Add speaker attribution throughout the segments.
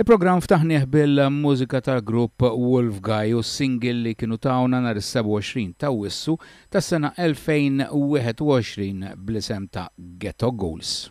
Speaker 1: Il-programm ftaħnieh bil-mużika tal-grupp Wolf Guy u s-single li kienu tawna nhar is-27 t'Awwissu tas-sena 2021 bl-isem ta' Ghetto Goals.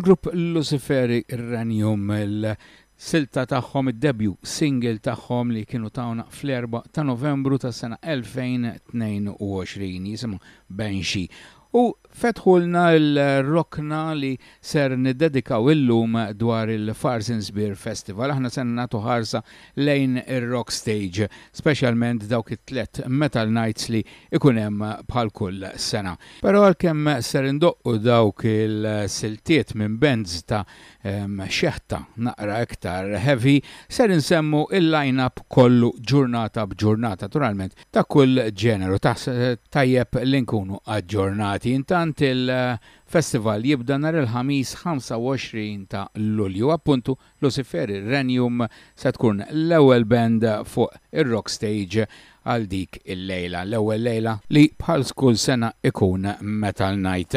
Speaker 1: Il-grupp Luciferi Ranium il-silta tagħhom id-debju single tagħhom li kienu tawna fl-4 ta' Novembru tas sena 2022 jisimha Banshee. U fetħulna l-rokna li ser niddedikaw illum dwar il-Farzins Beer Festival. Aħna ser nagħtu ħarsa lejn ir-Rock Stage, speċjalment dawk it-tliet Metal Nights li jkun hemm bħal kull sena. Però għalkemm ser indoqqu dawk il-siltiet minn bands ta' xeħta naqra iktar heavy, ser insemmu l-line-up kollu ġurnata b'ġurnata. Naturalment ta' kull ġeneru taħseb tajjeb li nkunu aġġornati. Intant il-festival jibda nhar il-Ħamis 25 ta' Lulju. Appuntu, Lusiferi Renium se tkun l-ewwel band fuq ir-Rock Stage għal dik il-lejla. L-ewwel lejla li bħal kull sena ikun Metal Night.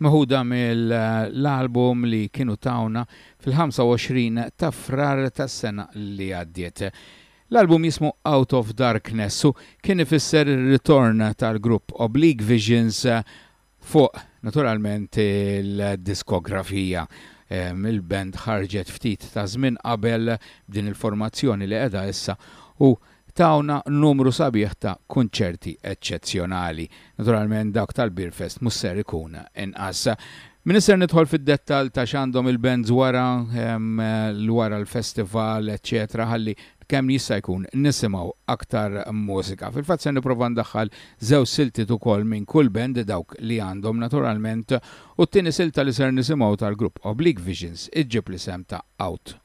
Speaker 1: Meħuda mill-album li kienu tawna fil-25 ta' Frar tas-sena li għaddiet. L-album jismu Out of Darkness u kien ifisser ir-ritorn tal-grupp Oblique Visions fuq naturalment il-diskografija. Il-band ħarġet ftit ta' żmien qabel b'din il-formazzjoni li qiegħda issa u Tawna numru sabiħ ta' kunċerti eċċezzjonali. Naturalment dawk tal-Beerfest mhux ser ikun inqas. M'iniex ser nidħol fid-dettall ta' x'għandhom il-bands wara, l wara l-festival, eċċetera ħalli kemm jista' jkun nisimgħu aktar mużika. Fil-fatt ser nipprova ndaħħal żewġ siltiet ukoll minn kull band, dawk li għandhom naturalment, u t-tieni silta li ser nisimgħu tal-grupp Oblique Visions iġġib l-isem ta' Out.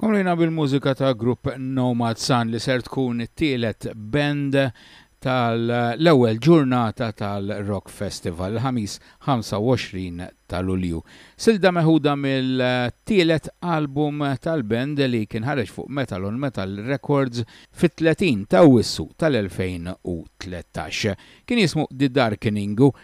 Speaker 1: Komplejna bil-mużika ta' grupp Nomad Sun li ser tkun it-tielet band tal-ewwel ġurnata tal-Rock Festival, ħamis 25 ta' Lulju. Silda meħuda mill-tielet album tal-band li kien ħareġ fuq Metal on Metal Records fit-30 ta' Wissu tal-2013. Kien jismu The Darkening u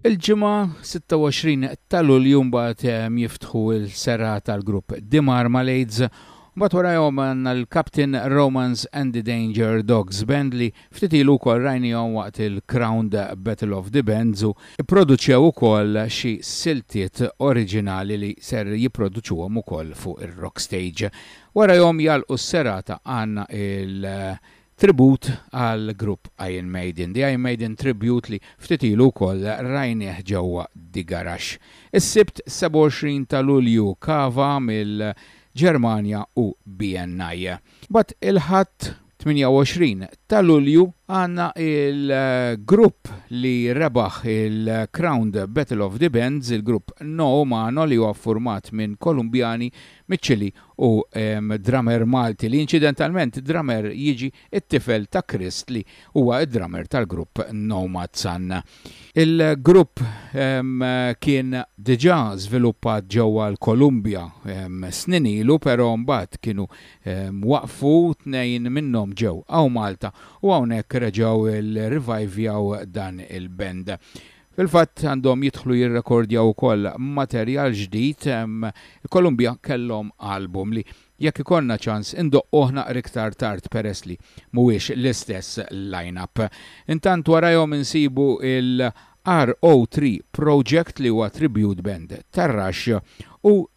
Speaker 1: Il-Ġimgħa 26 ta' Lulju mbagħad jiftħu l-serata tal-grupp Dimar Malades u mbagħad warajhom għandna l-Captain Romance and the Danger Dogs Band li ftit ilu wkoll rajniehom waqt il-Crowned Battle of the Bands u pproduċew ukoll xi siltiet oriġinali li ser jipproduċuhom ukoll fuq ir-Rock Stage. Warajhom jagħlqu s-serata għandna il Tribut għall-grupp Iron Maiden, The Iron Maiden Tribute li ftit ilu wkoll rajnieh ġewwa The Garage. Is-Sibt 27 ta' Lulju, Cava mill-Ġermanja u BNI. Mbagħad il-Ħadd 28 ta' Lulju għandna l-grupp li rebaħ il-Crowned Battle of the Bands, il-grupp No Umano li huwa ffurmat minn Kolumbjani miċ-Ċilì u drummer Malti li inċidentalment drummer jiġi t-tifel ta' Krist li huwa d-drummer tal-grupp Nomadsan. Il-grupp kien diġà żviluppat ġewwa l-Kolumbja snin ilu però mbagħad kienu waqfu, tnejn minnhom ġew hawn Malta u hawnhekk reġgħu rrivajvjaw dan il-band. Fil-fatt, għandhom jidħlu jirrekordjaw ukoll materjal ġdid, Columbia kellhom album li jekk ikollna ċans indoqqugħ naqra iktar tard peress li mhuwiex l-istess line-up. Intant warajhom insibu il-RO3 Project li huwa tribute band tar-Rush u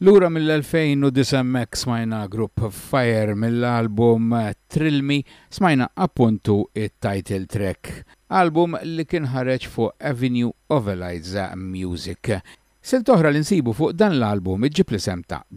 Speaker 1: Lura mill-2009 hemmhekk smajna grupp Fire mill-album Thrill Me, smajna appuntu t-title track. Album li kien ħareġ fuq Avenue of Eliza Music. Silta oħra li nsibu fuq dan l-album iġġib l-isem ta'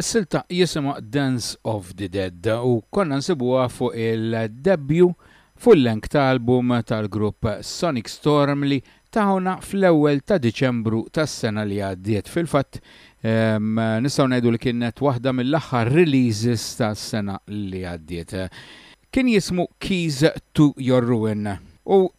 Speaker 1: Is-silta jisimha Dance of the Dead u konna nsibuha fuq il-debbju full-length album tal-grupp Sonic Storm li tawna fl-ewwel ta' Diċembru tas-sena li għaddiet. Fil-fatt, nistgħu ngħidu li kienet waħda mill-aħħar releases tas-sena li għaddiet. Kien jismu Keys to Your Ruin u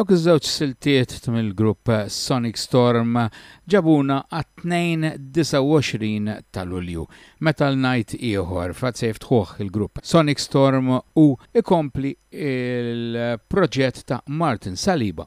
Speaker 1: Dawk iż-żewġ siltiet mill-grupp Sonic Storm ġabuna għat-tnejn 29 ta' Lulju, meta l-night ieħor f'għad se jiftħuh il-grupp Sonic Storm u jkompli l-proġett ta' Martin Saliba.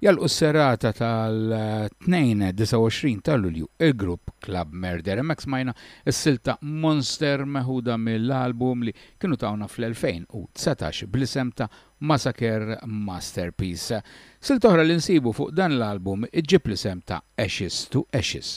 Speaker 1: Jagħlqu s-serata tal-Tnejn 29 ta'
Speaker 2: Lulju il-grupp Club Murder. Hemmhekk smajna s-silta Monster meħuda mill-album li kienu tawna fl-2019 bl-isem ta' Massacre Masterpiece. Silta oħra li nsibu fuq dan l-album iġġib l-isem ta' Ashes to Ashes.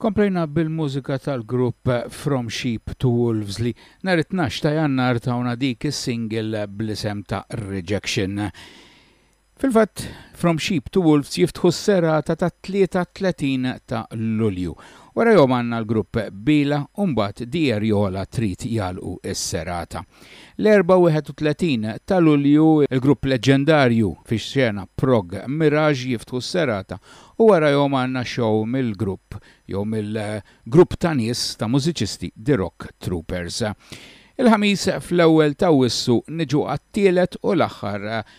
Speaker 1: Komplejna bil-mużika tal-grupp From Sheep to Wolves li nhar 12 ta' jannar tawna dik is-single bl-isem ta' Rejection. Fil-fatt, From Sheep to Wolves jiftħu s-serata tat-33 ta' Lulju. Wara jom għandna l-grupp Bila u mbagħad The Erjola Treat jagħlqu s-serata. L-Erbgħa 31 ta' Lulju l-grupp leġġendarju fix-xena prog Mirage jiftħu s-serata u wara jom għandna show mill-grupp jew mill-grupp ta' nies ta' mużiċisti The Rock Troopers. Il-Ħamis fl-ewwel t'Awwissu niġu għat-tielet u l-aħħar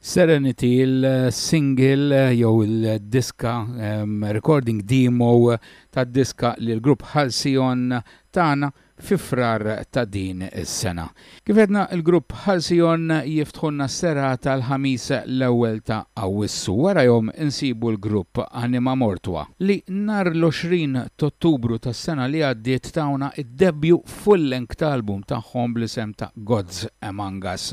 Speaker 1: Serenity, il-single jew il-diska recording demo tad-diska li l-grupp Halcyon tana fi Frar ta' din is-sena. Kif għedna, il-grupp Halcyon jiftħulna s-serata l-Ħamis l-ewwel ta' Awwissu. Warajhom insibu l-grupp Anima Mortua li nhar l-20 t'Ottubru tas-sena li għaddiet tawna d-debju full-length album tagħhom bl-isem ta' Gods Among Us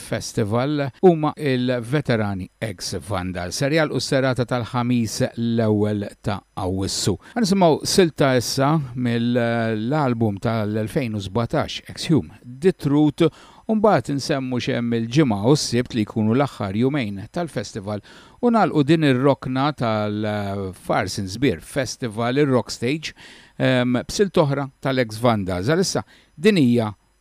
Speaker 2: Art Festival huma l-veterani ex Vandal. Ser jagħlqu s-serata tal-Ħamis l-ewwel ta' Awwissu. Ħa nisimgħu silta issa mill-album tal-2017 Exhume the Truth u mbagħad insemmu x'hemm il-Ġimgħa u s-Sibt li jkunu l-aħħar jumejn tal-festival u nagħlqu din ir-rokna tal-Farsins Beer Festival, ir-Rock Stage, b'silta oħra tal-ex Vandals. Għalissa din hija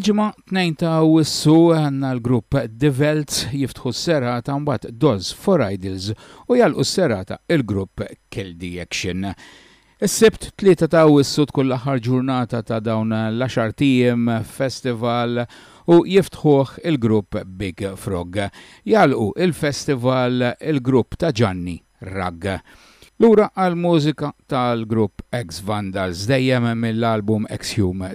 Speaker 2: Il-ġimgħa tnejn ta' wissu għandna l-grupp Develt jiftħu s-serata mbagħad Doz for Idols u jalqu s-serata il-grupp Kill the Action. Is-Sibt, Tlieta ta' Awwissu tkun l-aħħar ġurnata ta' dawn l-għaxart ijiem festival u jiftħuh il-grupp Big Frog. Jagħlqu il-festival il-grupp ta' Ġanni Ragg. Lura għall-mużika tal-grupp Ex Vandals, dejjem mill-album Exhume.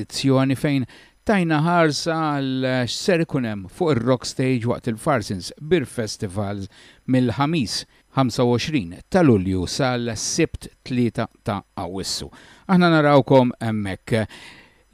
Speaker 1: edizzjoni fejn tajna ħarsa għal x'ser ikun hemm fuq ir-Rock Stage waqt il-Farsins Beer Festival mill-Ħamis 25 ta' Lulju sal-Sibt 3 ta' Awwissu. Aħna narawkom hemmhekk.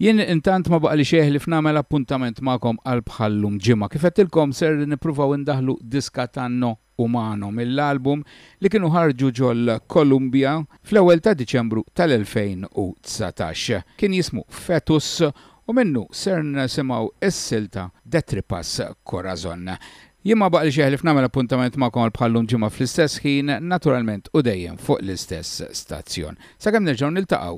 Speaker 1: Jien intant ma baqali xejh li f'nagħmel appuntament magħkom għal bħal-lum ġimgħa. Kif għedtilkom ser nippruvaw indaħħlu diska ta' No. u magħnhom mill-album li kienu ħarġu ġol Columbia fl-ewwel ta' Diċembru tal-2019. Kien jismu Fetus u minnu ser nisimgħu s-silta De Tripas Corazon. Jien ma baqlix jeħlif nagħmel appuntament magħkom għal bħal-lum ġimgħa fl-istess ħin, naturalment u dejjem fuq l-istess stazzjon. Sakemm nerġgħu niltaqgħu,